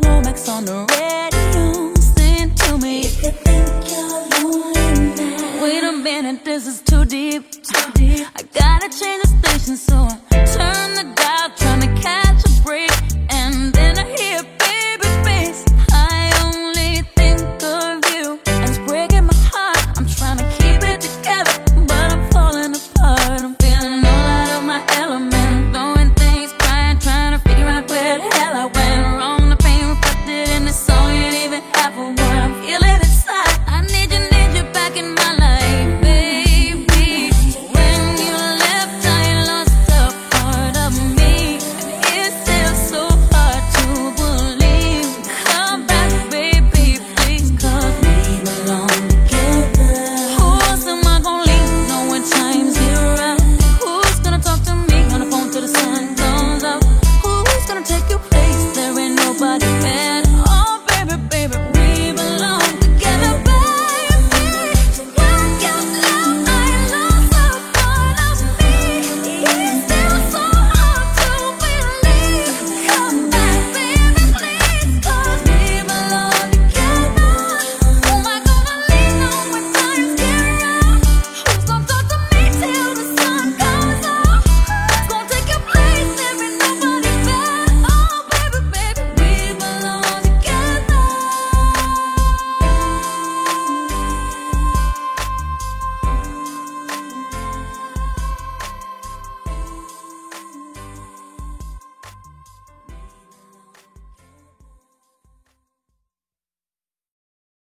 Womack's on the radio. Sing to me. If you think you're lonely now. Wait a minute, this is too deep. Too deep. I gotta change the station, so I turn the dial, trying to catch a break.